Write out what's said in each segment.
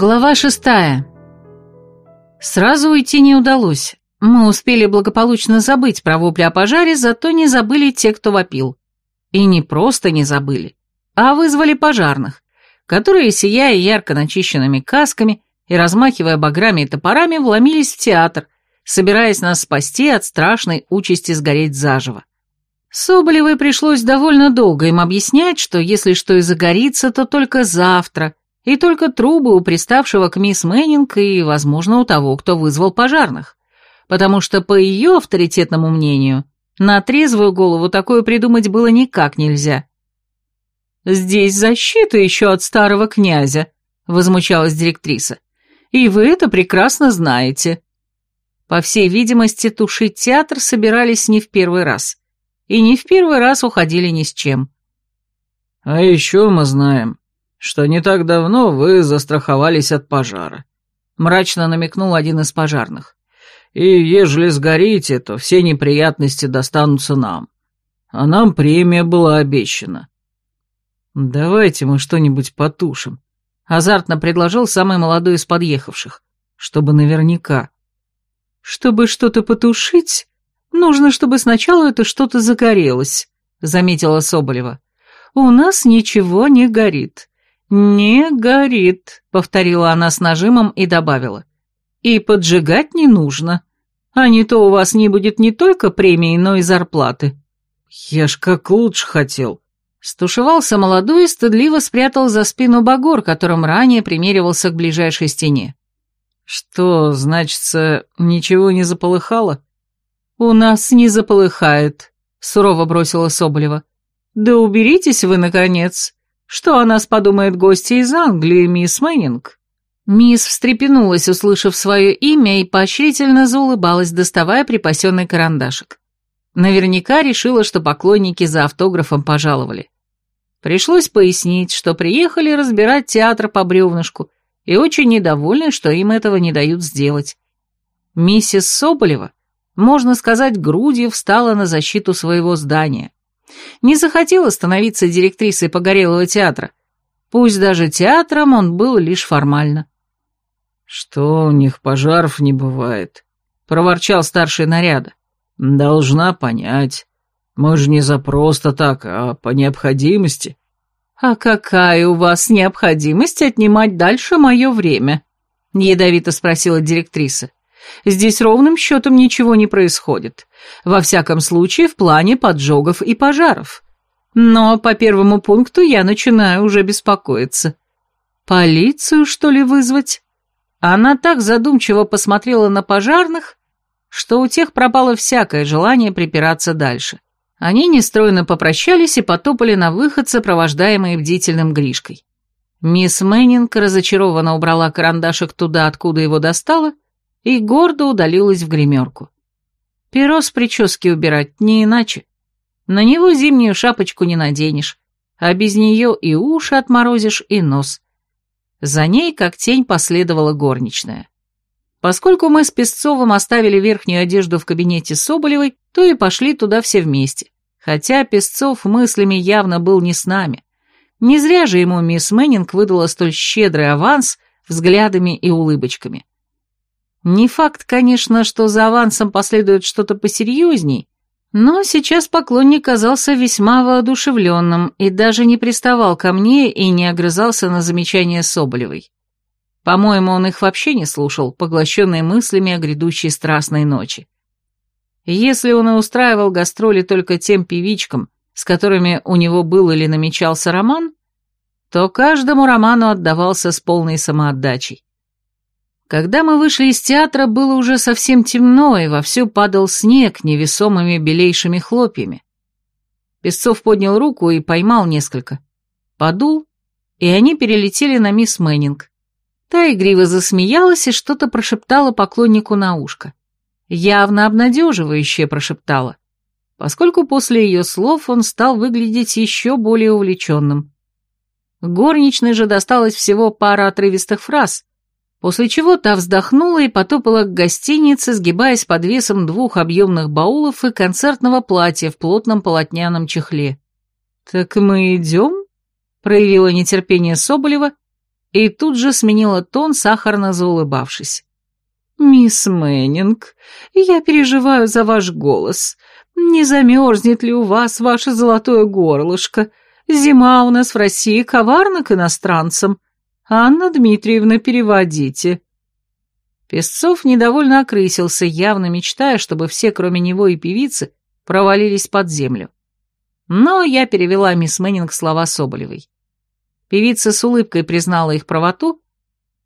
Глава шестая. Сразу уйти не удалось. Мы успели благополучно забыть про вопли о пожаре, зато не забыли те, кто вопил. И не просто не забыли, а вызвали пожарных, которые, сияя ярко начищенными касками и размахивая баграми и топорами, вломились в театр, собираясь нас спасти от страшной участи сгореть заживо. Соболевой пришлось довольно долго им объяснять, что если что и загорится, то только завтра, и только трубы у приставшего к мисс Мэннинг и, возможно, у того, кто вызвал пожарных. Потому что, по ее авторитетному мнению, на трезвую голову такое придумать было никак нельзя. «Здесь защита еще от старого князя», — возмущалась директриса. «И вы это прекрасно знаете». По всей видимости, тушить театр собирались не в первый раз. И не в первый раз уходили ни с чем. «А еще мы знаем, что не так давно вы застраховались от пожара», — мрачно намекнул один из пожарных. «И ежели сгорите, то все неприятности достанутся нам. А нам премия была обещана». «Давайте мы что-нибудь потушим», — азартно предложил самый молодой из подъехавших, чтобы наверняка. «Чтобы что-то потушить, нужно, чтобы сначала это что-то загорелось», — заметила Соболева. «У нас ничего не горит. «Не горит», — повторила она с нажимом и добавила. «И поджигать не нужно, а не то у вас не будет не только премии, но и зарплаты». «Я ж как лучше хотел», Стушевался молодой и стыдливо спрятал за спину багор, которым ранее примеривался к ближайшей стене. «Что, значится, ничего не заполыхало?» «У нас не заполыхает», — сурово бросила Соболева. «Да уберитесь вы, наконец. Что о нас подумает гостья из Англии, мисс Мэннинг?» Мисс встрепенулась, услышав свое имя, и поощрительно заулыбалась, доставая припасенный карандашик. Наверняка решила, что поклонники за автографом пожаловали. Пришлось пояснить, что приехали разбирать театр по бревнышку и очень недовольны, что им этого не дают сделать. Миссис Соболева, можно сказать, грудью встала на защиту своего здания не захотела становиться директрисой Погорелого театра. Пусть даже театром он был лишь формально. «Что у них пожаров не бывает?» — проворчал старший наряда. «Должна понять. Мы же не за просто так, а по необходимости». «А какая у вас необходимость отнимать дальше мое время?» — ядовито спросила директриса. Здесь ровным счетом ничего не происходит. Во всяком случае, в плане поджогов и пожаров. Но по первому пункту я начинаю уже беспокоиться. Полицию, что ли, вызвать? Она так задумчиво посмотрела на пожарных, что у тех пропало всякое желание припираться дальше. Они нестройно попрощались и потопали на выход, сопровождаемые бдительным Гришкой. Мисс Мэннинг разочарованно убрала карандашик туда, откуда его достала, и гордо удалилась в гримерку. Перо с прически убирать не иначе. На него зимнюю шапочку не наденешь, а без нее и уши отморозишь, и нос. За ней, как тень, последовала горничная. Поскольку мы с Песцовым оставили верхнюю одежду в кабинете Соболевой, то и пошли туда все вместе, хотя Песцов мыслями явно был не с нами. Не зря же ему мисс Мэннинг выдала столь щедрый аванс взглядами и улыбочками. Не факт, конечно, что за авансом последует что-то посерьезней, но сейчас поклонник казался весьма воодушевленным и даже не приставал ко мне и не огрызался на замечания Соболевой. По-моему, он их вообще не слушал, поглощенный мыслями о грядущей страстной ночи. Если он и устраивал гастроли только тем певичкам, с которыми у него был или намечался роман, то каждому роману отдавался с полной самоотдачей. Когда мы вышли из театра, было уже совсем темно, и вовсю падал снег невесомыми белейшими хлопьями. Песцов поднял руку и поймал несколько. Подул, и они перелетели на мисс Мэннинг. Та игриво засмеялась и что-то прошептала поклоннику на ушко. Явно обнадеживающее прошептала, поскольку после ее слов он стал выглядеть еще более увлеченным. Горничной же досталось всего пара отрывистых фраз, после чего та вздохнула и потопала к гостинице, сгибаясь под весом двух объемных баулов и концертного платья в плотном полотняном чехле. «Так мы идем?» — проявила нетерпение Соболева, и тут же сменила тон, сахарно заулыбавшись. «Мисс Мэннинг, я переживаю за ваш голос. Не замерзнет ли у вас ваше золотое горлышко? Зима у нас в России коварна к иностранцам. Анна Дмитриевна, переводите». Песцов недовольно окрысился, явно мечтая, чтобы все, кроме него и певицы, провалились под землю. Но я перевела мисс Мэннинг слова Соболевой. Певица с улыбкой признала их правоту,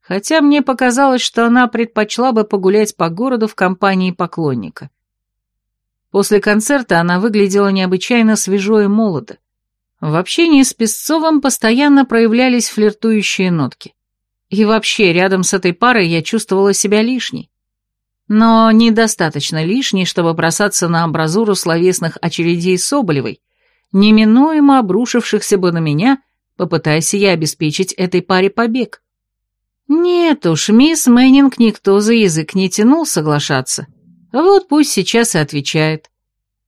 хотя мне показалось, что она предпочла бы погулять по городу в компании поклонника. После концерта она выглядела необычайно свежо и молодо. В общении с Песцовым постоянно проявлялись флиртующие нотки. И вообще, рядом с этой парой я чувствовала себя лишней. Но недостаточно лишней, чтобы бросаться на амбразуру словесных очередей Соболевой, неминуемо обрушившихся бы на меня, попытаясь я обеспечить этой паре побег. Нет уж, мисс Мэннинг никто за язык не тянул соглашаться. Вот пусть сейчас и отвечает.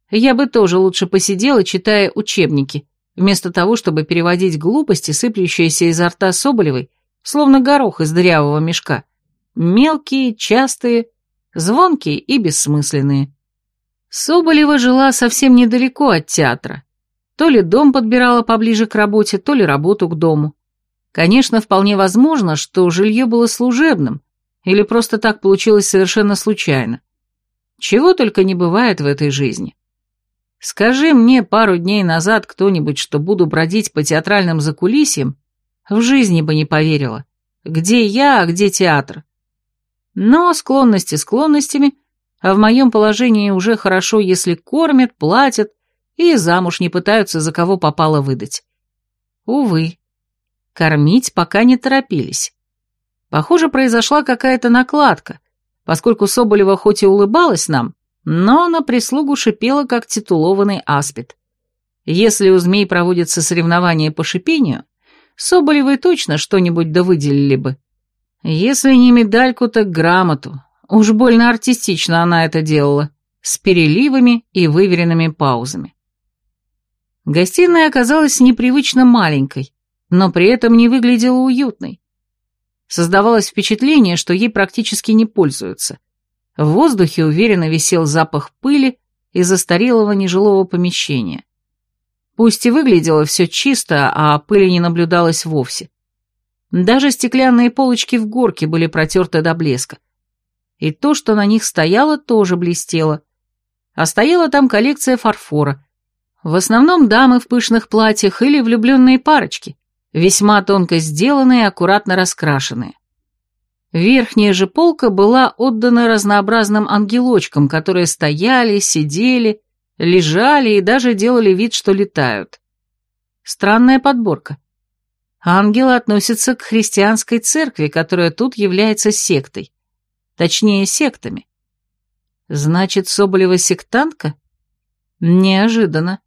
Я бы тоже лучше посидела, читая учебники, вместо того, чтобы переводить глупости, сыплющиеся изо рта Соболевой, словно горох из дырявого мешка. Мелкие, частые, звонкие и бессмысленные. Соболева жила совсем недалеко от театра. То ли дом подбирала поближе к работе, то ли работу к дому. Конечно, вполне возможно, что жилье было служебным, или просто так получилось совершенно случайно. Чего только не бывает в этой жизни. Скажи мне пару дней назад кто-нибудь, что буду бродить по театральным закулисьям, в жизни бы не поверила. Где я, а где театр? Но склонности склонностями, а в моем положении уже хорошо, если кормят, платят и замуж не пытаются за кого попало выдать. Увы, кормить пока не торопились. Похоже, произошла какая-то накладка, поскольку Соболева хоть и улыбалась нам, но на прислугу шипела, как титулованный аспид. Если у змей проводятся соревнования по шипению, Соболевой точно что-нибудь да выделили бы. Если не медальку, так грамоту. Уж больно артистично она это делала, с переливами и выверенными паузами. Гостиная оказалась непривычно маленькой, но при этом не выглядела уютной. Создавалось впечатление, что ей практически не пользуются. В воздухе уверенно висел запах пыли и застарелого нежилого помещения. Пусть и выглядело все чисто, а пыли не наблюдалось вовсе. Даже стеклянные полочки в горке были протерты до блеска. И то, что на них стояло, тоже блестело. А стояла там коллекция фарфора. В основном дамы в пышных платьях или влюбленные парочки, весьма тонко сделанные аккуратно раскрашенные. Верхняя же полка была отдана разнообразным ангелочкам, которые стояли, сидели, лежали и даже делали вид, что летают. Странная подборка. Ангелы относятся к христианской церкви, которая тут является сектой. Точнее, сектами. Значит, Соболева сектантка? Неожиданно.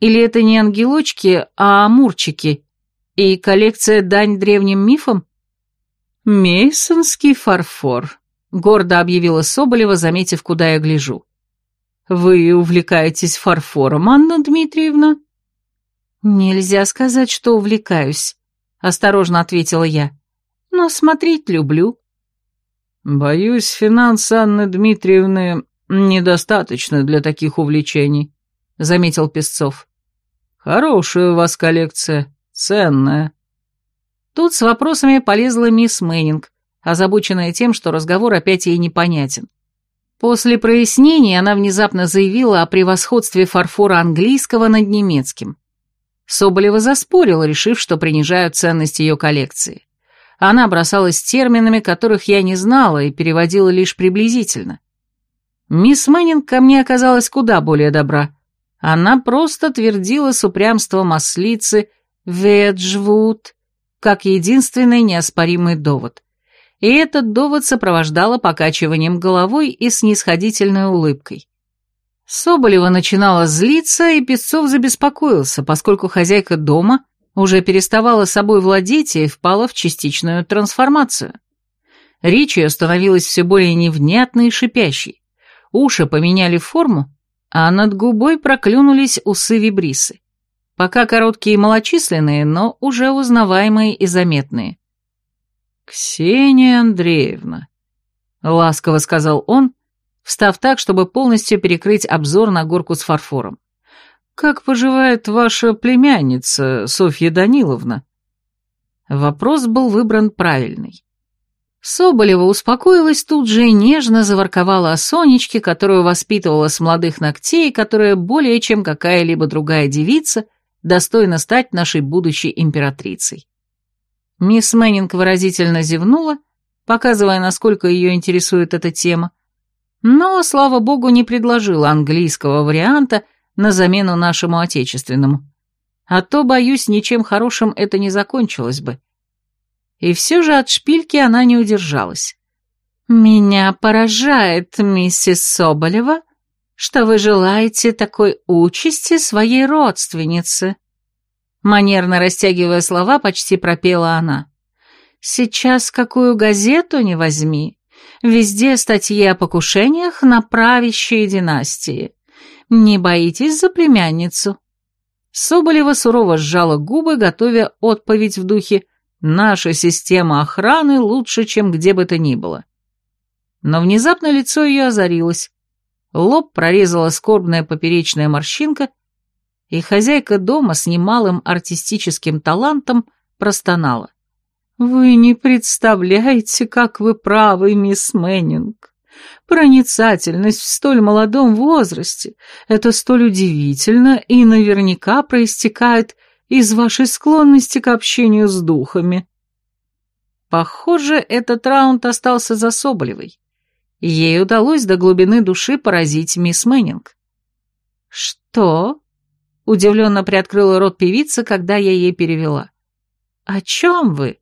Или это не ангелочки, а амурчики? И коллекция дань древним мифам? Мейсонский фарфор, гордо объявила Соболева, заметив, куда я гляжу. Вы увлекаетесь фарфором, Анна Дмитриевна? Нельзя сказать, что увлекаюсь, осторожно ответила я. Но смотреть люблю. Боюсь, финансы Анны Дмитриевны недостаточно для таких увлечений, заметил Песцов. Хорошая у вас коллекция, ценная. Тут с вопросами полезла мисс Мэннинг, озабоченная тем, что разговор опять ей непонятен. После прояснений она внезапно заявила о превосходстве фарфора английского над немецким. Соболева заспорила, решив, что принижают ценность ее коллекции. Она бросалась терминами, которых я не знала, и переводила лишь приблизительно. Мисс Мэннинг ко мне оказалась куда более добра. Она просто твердила с упрямством ослицы «Веджвуд» как единственный неоспоримый довод и этот довод сопровождала покачиванием головой и снисходительной улыбкой. Соболева начинала злиться, и Песцов забеспокоился, поскольку хозяйка дома уже переставала собой владеть и впала в частичную трансформацию. Речь ее становилась все более невнятной и шипящей. Уши поменяли форму, а над губой проклюнулись усы-вибрисы. Пока короткие и малочисленные, но уже узнаваемые и заметные. «Ксения Андреевна», — ласково сказал он, встав так, чтобы полностью перекрыть обзор на горку с фарфором. «Как поживает ваша племянница, Софья Даниловна?» Вопрос был выбран правильный. Соболева успокоилась тут же и нежно заворковала о Сонечке, которую воспитывала с молодых ногтей, которая более чем какая-либо другая девица достойна стать нашей будущей императрицей. Мисс Мэннинг выразительно зевнула, показывая, насколько ее интересует эта тема, но, слава богу, не предложила английского варианта на замену нашему отечественному. А то, боюсь, ничем хорошим это не закончилось бы. И все же от шпильки она не удержалась. «Меня поражает, миссис Соболева, что вы желаете такой участи своей родственнице». Манерно растягивая слова, почти пропела она. «Сейчас какую газету не возьми, везде статьи о покушениях на правящие династии. Не боитесь за племянницу?» Соболева сурово сжала губы, готовя отповедь в духе Наша система охраны лучше, чем где бы то ни было. Но внезапно лицо ее озарилось. Лоб прорезала скорбная поперечная морщинка, и хозяйка дома с немалым артистическим талантом простонала. «Вы не представляете, как вы правы, мисс Мэннинг. Проницательность в столь молодом возрасте — это столь удивительно и наверняка проистекает из вашей склонности к общению с духами». Похоже, этот раунд остался за Соболевой. Ей удалось до глубины души поразить мисс Мэннинг. «Что?» — удивленно приоткрыла рот певица, когда я ей перевела. «О чем вы?»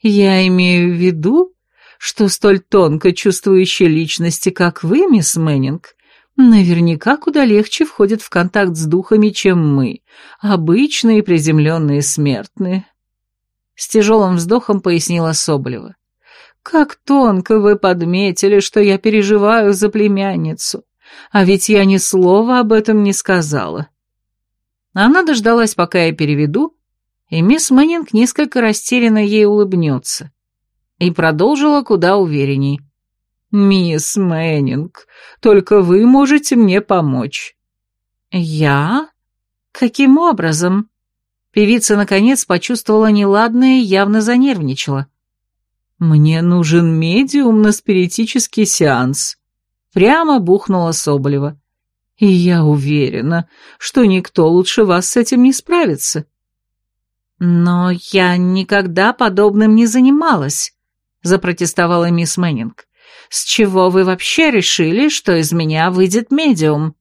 «Я имею в виду, что столь тонко чувствующие личности, как вы, мисс Мэннинг, наверняка куда легче входят в контакт с духами, чем мы, обычные приземленные смертные. С тяжелым вздохом пояснила Соболева. «Как тонко вы подметили, что я переживаю за племянницу, а ведь я ни слова об этом не сказала». Она дождалась, пока я переведу, и мисс Мэннинг несколько растерянно ей улыбнется, и продолжила куда уверенней. «Мисс Мэннинг, только вы можете мне помочь». «Я? Каким образом?» Певица, наконец, почувствовала неладное и явно занервничала. «Мне нужен медиум на спиритический сеанс», — прямо бухнула Соболева. «И я уверена, что никто лучше вас с этим не справится». «Но я никогда подобным не занималась», — запротестовала мисс Мэннинг. С чего вы вообще решили, что из меня выйдет медиум?»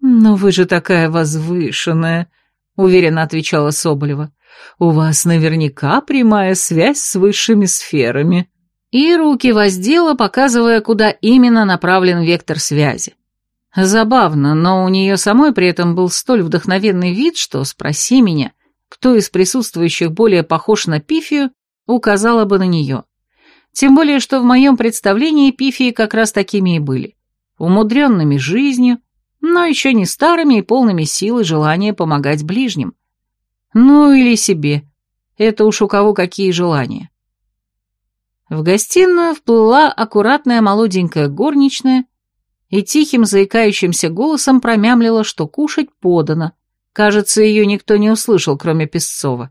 «Но вы же такая возвышенная», — уверенно отвечала Соболева. «У вас наверняка прямая связь с высшими сферами». И руки воздела, показывая, куда именно направлен вектор связи. Забавно, но у нее самой при этом был столь вдохновенный вид, что, спроси меня, кто из присутствующих более похож на Пифию, указала бы на нее. Тем более, что в моем представлении пифии как раз такими и были. Умудренными жизнью, но еще не старыми и полными сил и желания помогать ближним. Ну или себе. Это уж у кого какие желания. В гостиную вплыла аккуратная молоденькая горничная и тихим заикающимся голосом промямлила, что кушать подано. Кажется, ее никто не услышал, кроме Песцова.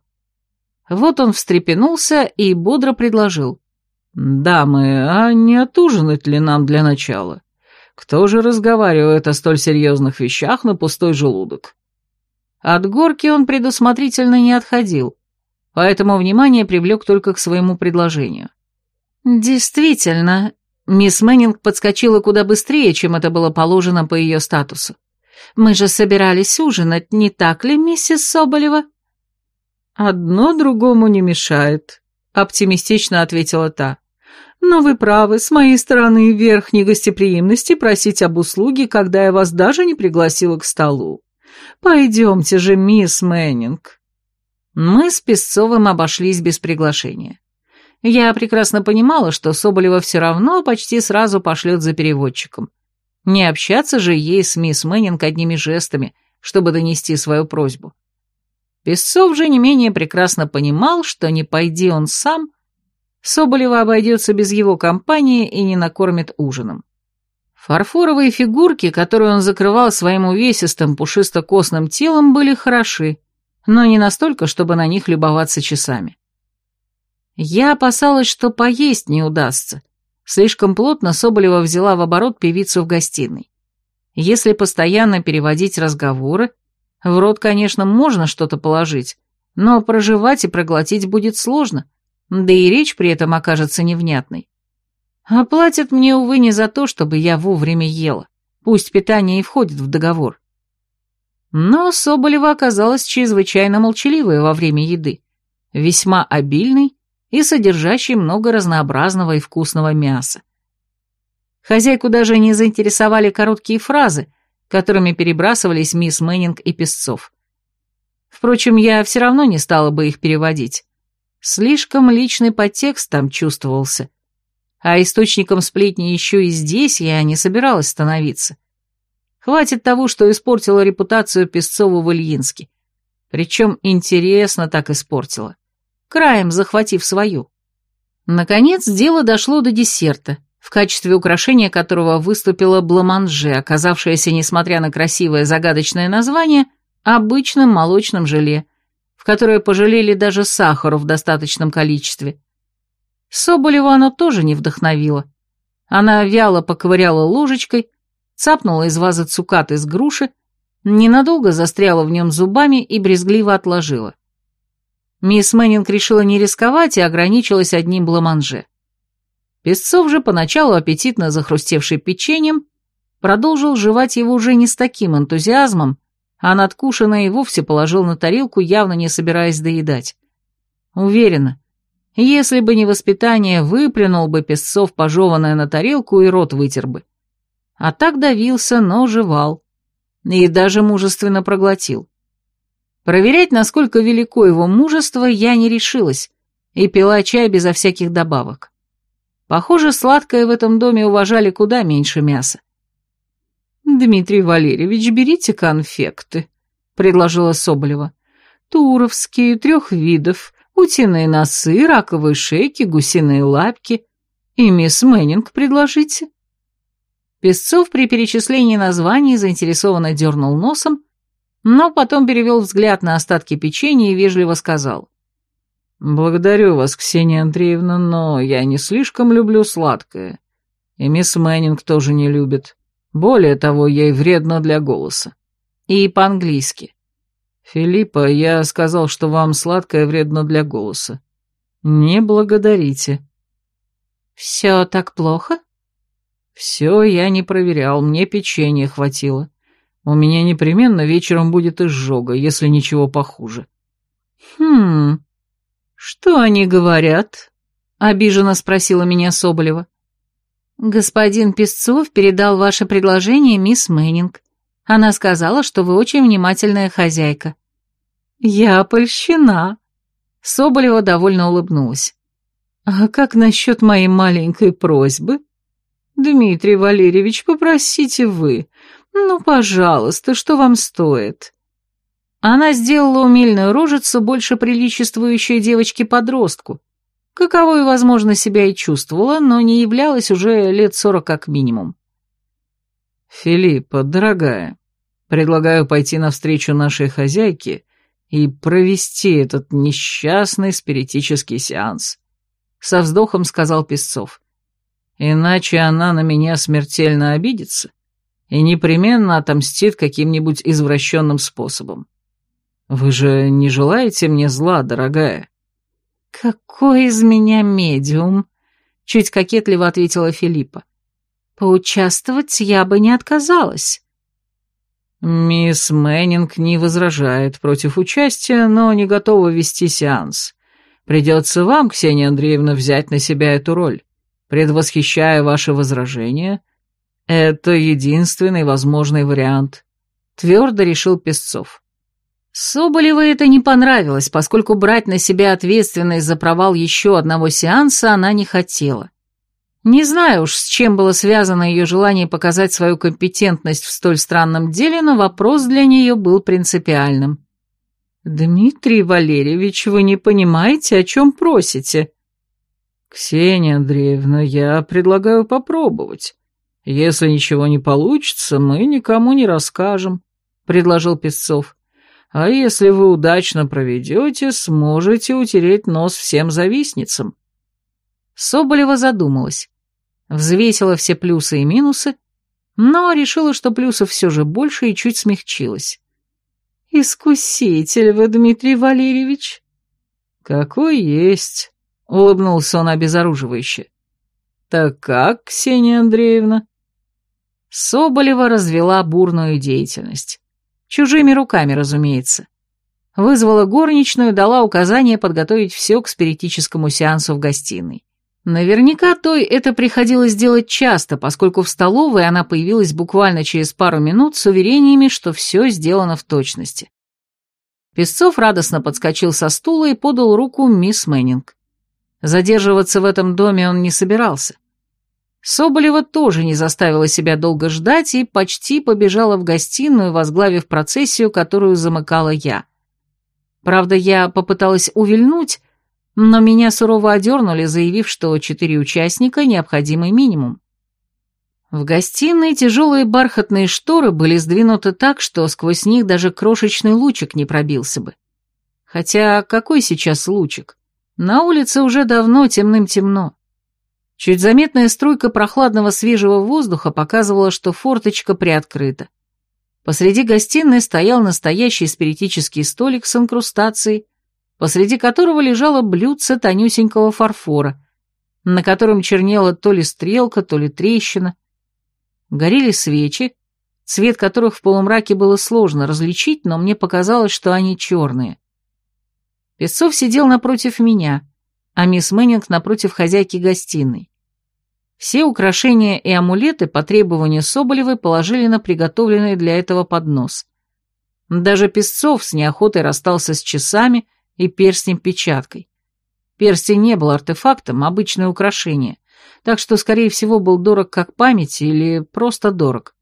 Вот он встрепенулся и бодро предложил. «Дамы, а не отужинать ли нам для начала? Кто же разговаривает о столь серьезных вещах на пустой желудок?» От горки он предусмотрительно не отходил, поэтому внимание привлек только к своему предложению. «Действительно», мисс Мэннинг подскочила куда быстрее, чем это было положено по ее статусу. «Мы же собирались ужинать, не так ли, миссис Соболева?» «Одно другому не мешает», — оптимистично ответила та. Но вы правы, с моей стороны верхней гостеприимности просить об услуге, когда я вас даже не пригласила к столу. Пойдемте же, мисс Мэннинг. Мы с Песцовым обошлись без приглашения. Я прекрасно понимала, что Соболева все равно почти сразу пошлет за переводчиком. Не общаться же ей с мисс Мэннинг одними жестами, чтобы донести свою просьбу. Песцов же не менее прекрасно понимал, что не пойди он сам, Соболева обойдется без его компании и не накормит ужином. Фарфоровые фигурки, которые он закрывал своим увесистым пушисто-костным телом, были хороши, но не настолько, чтобы на них любоваться часами. Я опасалась, что поесть не удастся. Слишком плотно Соболева взяла в оборот певицу в гостиной. Если постоянно переводить разговоры, в рот, конечно, можно что-то положить, но проживать и проглотить будет сложно, да и речь при этом окажется невнятной. А платят мне, увы, не за то, чтобы я вовремя ела. Пусть питание и входит в договор. Но Соболева оказалась чрезвычайно молчаливой во время еды, весьма обильной и содержащей много разнообразного и вкусного мяса. Хозяйку даже не заинтересовали короткие фразы, которыми перебрасывались мисс Мэннинг и Песцов. Впрочем, я все равно не стала бы их переводить. Слишком личный подтекст там чувствовался, а источником сплетни еще и здесь я не собиралась становиться. Хватит того, что испортила репутацию Песцову в Ильинске. Причем интересно так испортила, краем захватив свою. Наконец, дело дошло до десерта, в качестве украшения которого выступила бламанже, оказавшаяся, несмотря на красивое загадочное название, обычным молочным желе, в которое пожалели даже сахару в достаточном количестве. Соболеву оно тоже не вдохновило. Она вяло поковыряла ложечкой, цапнула из вазы цукат из груши, ненадолго застряла в нем зубами и брезгливо отложила. Мисс Мэннинг решила не рисковать и ограничилась одним бламанже. Песцов же, поначалу аппетитно захрустевший печеньем, продолжил жевать его уже не с таким энтузиазмом, а надкушенное и вовсе положил на тарелку, явно не собираясь доедать. Уверена, если бы не воспитание, выплюнул бы Песцов пожеванное на тарелку и рот вытер бы. А так давился, но жевал. И даже мужественно проглотил. Проверять, насколько велико его мужество, я не решилась, и пила чай безо всяких добавок. Похоже, сладкое в этом доме уважали куда меньше мяса. «Дмитрий Валерьевич, берите конфекты», — предложила Соболева. «Туровские, трех видов, утиные носы, раковые шейки, гусиные лапки. И мисс Мэннинг предложите». Песцов при перечислении названий заинтересованно дернул носом, но потом перевел взгляд на остатки печенья и вежливо сказал. «Благодарю вас, Ксения Андреевна, но я не слишком люблю сладкое. И мисс Мэннинг тоже не любит. Более того, ей вредно для голоса». И по-английски. «Филиппа, я сказал, что вам сладкое вредно для голоса. Не благодарите». «Все так плохо?» «Все я не проверял, мне печенья хватило. У меня непременно вечером будет изжога, если ничего похуже». «Хм... Что они говорят?» — обиженно спросила меня Соболева. «Господин Песцов передал ваше предложение мисс Мэннинг. Она сказала, что вы очень внимательная хозяйка». «Я польщена». Соболева довольно улыбнулась. «А как насчет моей маленькой просьбы?» «Дмитрий Валерьевич, попросите вы. Ну, пожалуйста, что вам стоит?» Она сделала умильную рожицу, больше приличествующей девочке-подростку, каковой, возможно, себя и чувствовала, но не являлась уже лет сорок как минимум. «Филиппа, дорогая, предлагаю пойти навстречу нашей хозяйке и провести этот несчастный спиритический сеанс», — со вздохом сказал Песцов. «Иначе она на меня смертельно обидится и непременно отомстит каким-нибудь извращенным способом. Вы же не желаете мне зла, дорогая?» «Какой из меня медиум?» — чуть кокетливо ответила Филиппа. «Поучаствовать я бы не отказалась». «Мисс Мэннинг не возражает против участия, но не готова вести сеанс. Придется вам, Ксения Андреевна, взять на себя эту роль. Предвосхищая ваши возражения, это единственный возможный вариант», — твердо решил Песцов. Соболевой это не понравилось, поскольку брать на себя ответственность за провал еще одного сеанса она не хотела. Не знаю уж, с чем было связано ее желание показать свою компетентность в столь странном деле, но вопрос для нее был принципиальным. «Дмитрий Валерьевич, вы не понимаете, о чем просите?» «Ксения Андреевна, я предлагаю попробовать. Если ничего не получится, мы никому не расскажем», — предложил Песцов. «А если вы удачно проведете, сможете утереть нос всем завистницам». Соболева задумалась, взвесила все плюсы и минусы, но решила, что плюсов все же больше и чуть смягчилась. «Искуситель вы, Дмитрий Валерьевич!» «Какой есть!» — улыбнулся он обезоруживающе. «Так как, Ксения Андреевна?» Соболева развела бурную деятельность. Чужими руками, разумеется. Вызвала горничную, дала указание подготовить все к спиритическому сеансу в гостиной. Наверняка той это приходилось делать часто, поскольку в столовой она появилась буквально через пару минут с уверениями, что все сделано в точности. Песцов радостно подскочил со стула и подал руку мисс Мэннинг. Задерживаться в этом доме он не собирался. Соболева тоже не заставила себя долго ждать и почти побежала в гостиную, возглавив процессию, которую замыкала я. Правда, я попыталась увильнуть, но меня сурово одернули, заявив, что четыре участника – необходимый минимум. В гостиной тяжелые бархатные шторы были сдвинуты так, что сквозь них даже крошечный лучик не пробился бы. Хотя какой сейчас лучик? На улице уже давно темным-темно. Чуть заметная струйка прохладного свежего воздуха показывала, что форточка приоткрыта. Посреди гостиной стоял настоящий спиритический столик с инкрустацией, посреди которого лежало блюдце тонюсенького фарфора, на котором чернела то ли стрелка, то ли трещина. Горели свечи, цвет которых в полумраке было сложно различить, но мне показалось, что они черные. Песцов сидел напротив меня, а мисс Мэннинг напротив хозяйки гостиной. Все украшения и амулеты по требованию Соболевой положили на приготовленный для этого поднос. Даже Песцов с неохотой расстался с часами и перстнем-печаткой. Перстень не был артефактом, обычное украшение, так что, скорее всего, был дорог как память или просто дорог.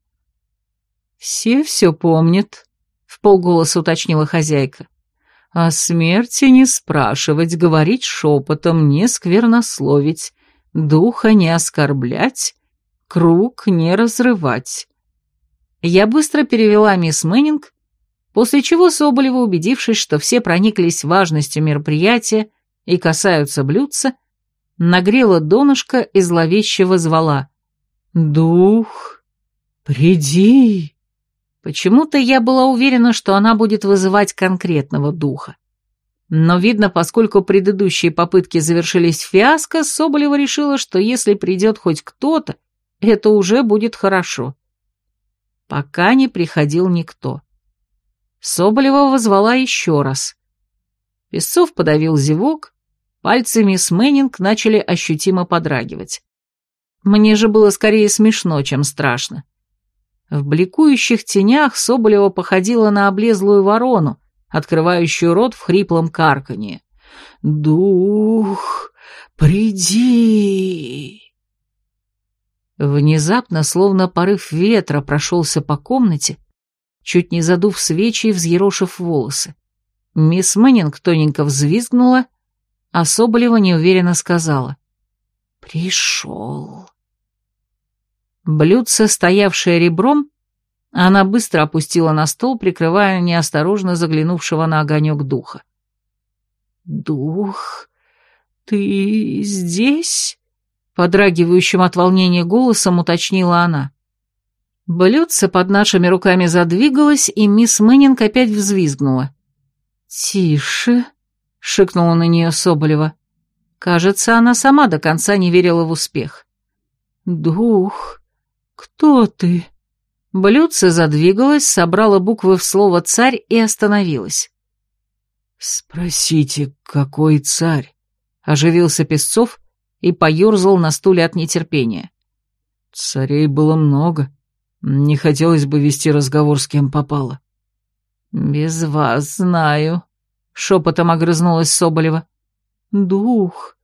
«Все все помнят», — в полголоса уточнила хозяйка. «О смерти не спрашивать, говорить шепотом, не сквернословить, духа не оскорблять, круг не разрывать». Я быстро перевела мисс Мэннинг После чего Соболева, убедившись, что все прониклись важностью мероприятия и касаются блюдца, нагрела донышко и зловеще звала. «Дух, приди!» Почему-то я была уверена, что она будет вызывать конкретного духа. Но, видно, поскольку предыдущие попытки завершились фиаско, Соболева решила, что если придет хоть кто-то, это уже будет хорошо. Пока не приходил никто. Соболева возвала еще раз. Песцов подавил зевок, пальцы мисс Мэннинг начали ощутимо подрагивать. Мне же было скорее смешно, чем страшно. В бликующих тенях Соболева походила на облезлую ворону, открывающую рот в хриплом карканье. «Дух, приди!» Внезапно, словно порыв ветра, прошелся по комнате, чуть не задув свечи и взъерошив волосы. Мисс Мэннинг тоненько взвизгнула, а Соболева неуверенно сказала. «Пришел». Блюдце, стоявшее ребром, она быстро опустила на стол, прикрывая неосторожно заглянувшего на огонек духа. «Дух, ты здесь?» Подрагивающим от волнения голосом уточнила она. Блюдце под нашими руками задвигалось, и мисс Мэннинг опять взвизгнула. «Тише», — шикнула на нее Соболева. Кажется, она сама до конца не верила в успех. «Дух, кто ты?» Блюдце задвигалось, собрала буквы в слово «царь» и остановилась. «Спросите, какой царь?» — оживился Песцов и поерзал на стуле от нетерпения. «Царей было много, не хотелось бы вести разговор с кем попало. «Без вас знаю», — шепотом огрызнулась Соболева. «Дух,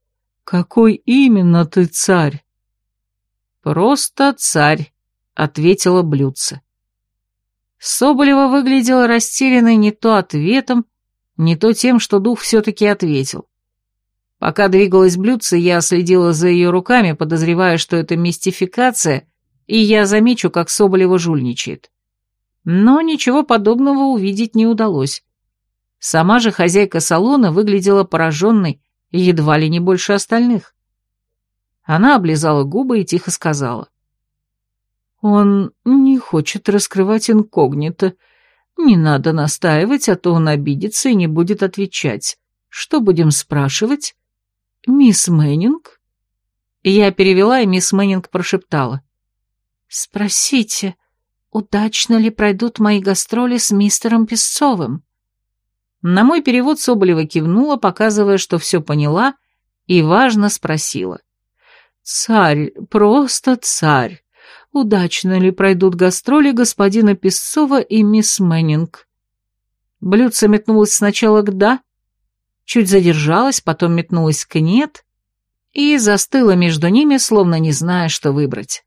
какой именно ты царь?» «Просто царь», — ответила блюдце. Соболева выглядела растерянной не то ответом, не то тем, что дух все-таки ответил. Пока двигалась блюдце, я следила за ее руками, подозревая, что это мистификация, и я замечу, как Соболева жульничает. Но ничего подобного увидеть не удалось. Сама же хозяйка салона выглядела пораженной едва ли не больше остальных. Она облизала губы и тихо сказала. «Он не хочет раскрывать инкогнито. Не надо настаивать, а то он обидится и не будет отвечать. Что будем спрашивать?» «Мисс Мэннинг?» Я перевела, и мисс Мэннинг прошептала. «Спросите, удачно ли пройдут мои гастроли с мистером Песцовым?» На мой перевод Соболева кивнула, показывая, что все поняла, и важно спросила. «Царь, просто царь, удачно ли пройдут гастроли господина Песцова и мисс Мэннинг?» Блюдце метнулось сначала к «да», чуть задержалась, потом метнулась к «нет» и застыла между ними, словно не зная, что выбрать.